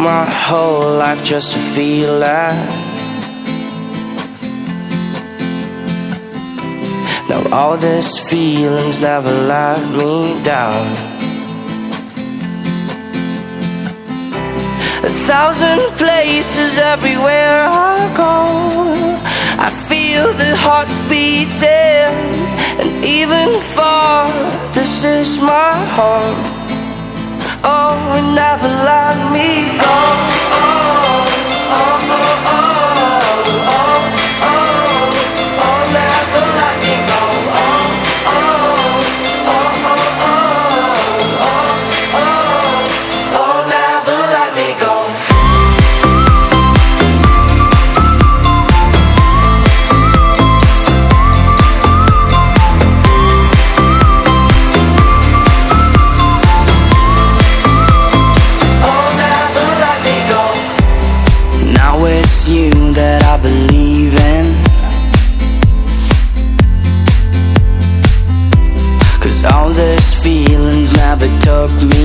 my whole life just to feel that. Now all these feelings never let me down. A thousand places everywhere I go. I feel the hearts beating, and even far, this is my home. Oh, and never let me go. up